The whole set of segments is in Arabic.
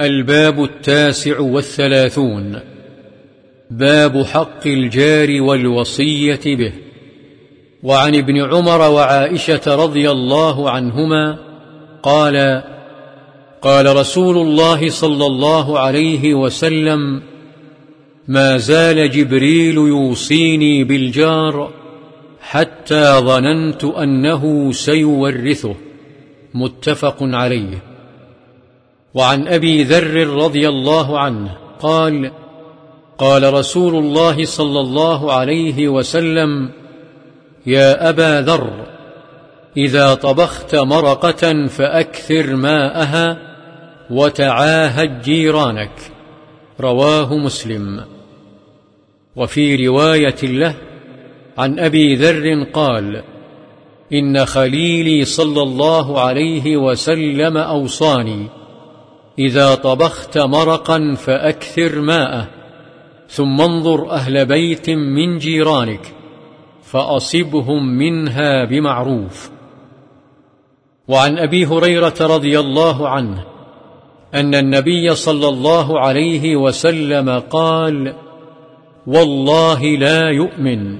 الباب التاسع والثلاثون. باب حق الجار والوصية به. وعن ابن عمر وعائشة رضي الله عنهما قال قال رسول الله صلى الله عليه وسلم ما زال جبريل يوصيني بالجار حتى ظننت أنه سيورثه. متفق عليه. وعن أبي ذر رضي الله عنه قال قال رسول الله صلى الله عليه وسلم يا أبا ذر إذا طبخت مرقة فأكثر ماءها وتعاهد جيرانك. رواه مسلم. وفي رواية له عن أبي ذر قال إن خليلي صلى الله عليه وسلم أوصاني إذا طبخت مرقا فأكثر ماءه ثم انظر أهل بيت من جيرانك فأصبهم منها بمعروف. وعن أبي هريرة رضي الله عنه أن النبي صلى الله عليه وسلم قال والله لا يؤمن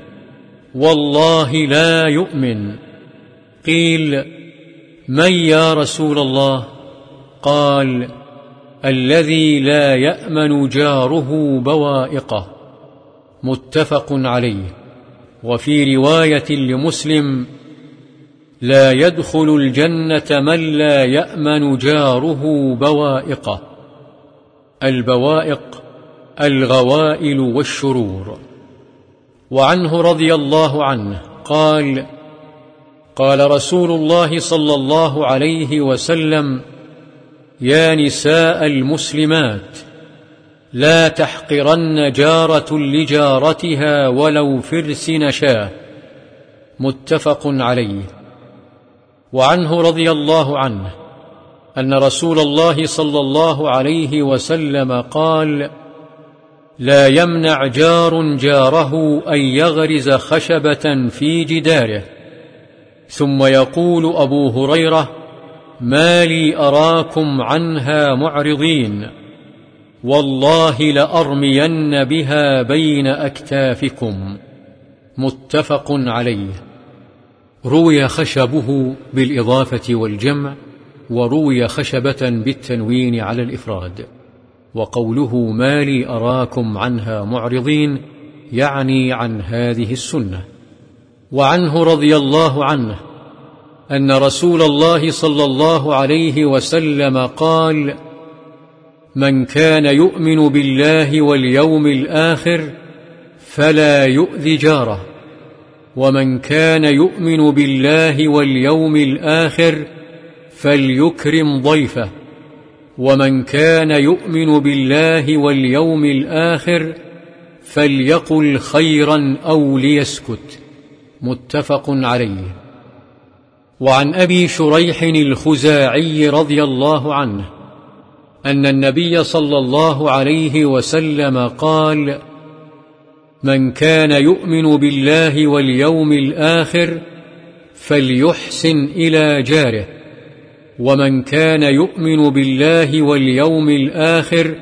والله لا يؤمن. قيل من يا رسول الله؟ قال الذي لا يأمن جاره بوائقه. متفق عليه. وفي رواية لمسلم لا يدخل الجنة من لا يأمن جاره بوائقه. البوائق الغوائل والشرور. وعنه رضي الله عنه قال قال رسول الله صلى الله عليه وسلم يا نساء المسلمات لا تحقرن جارة لجارتها ولو فرس نشاه متفق عليه. وعنه رضي الله عنه أن رسول الله صلى الله عليه وسلم قال لا يمنع جار جاره أن يغرز خشبة في جداره. ثم يقول أبو هريرة ما لي أراكم عنها معرضين. والله لأرمين بها بين أكتافكم. متفق عليه. روي خشبه بالإضافة والجمع وروي خشبة بالتنوين على الإفراد. وقوله ما لي أراكم عنها معرضين يعني عن هذه السنة. وعنه رضي الله عنه أن رسول الله صلى الله عليه وسلم قال من كان يؤمن بالله واليوم الآخر فلا يؤذي جاره ومن كان يؤمن بالله واليوم الآخر فليكرم ضيفه ومن كان يؤمن بالله واليوم الآخر فليقل خيرا أو ليسكت. متفق عليه. وعن أبي شريح الخزاعي رضي الله عنه أن النبي صلى الله عليه وسلم قال من كان يؤمن بالله واليوم الآخر فليحسن إلى جاره ومن كان يؤمن بالله واليوم الآخر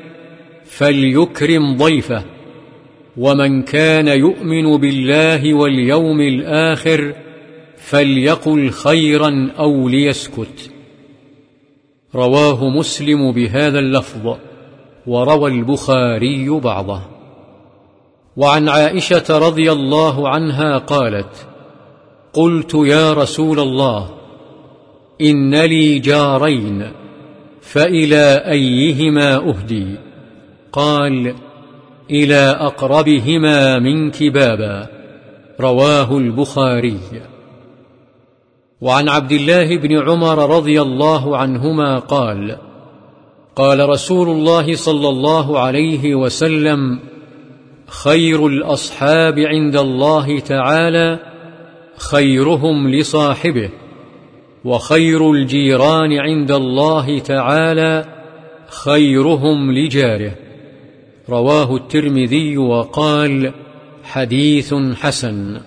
فليكرم ضيفه ومن كان يؤمن بالله واليوم الآخر فليقل خيرا أو ليسكت. رواه مسلم بهذا اللفظ وروى البخاري بعضه. وعن عائشة رضي الله عنها قالت قلت يا رسول الله إن لي جارين فإلى أيهما أهدي؟ قال إلى أقربهما منك بابا. رواه البخاري. وعن عبد الله بن عمر رضي الله عنهما قال قال رسول الله صلى الله عليه وسلم خير الأصحاب عند الله تعالى خيرهم لصاحبه وخير الجيران عند الله تعالى خيرهم لجاره. رواه الترمذي وقال حديث حسن.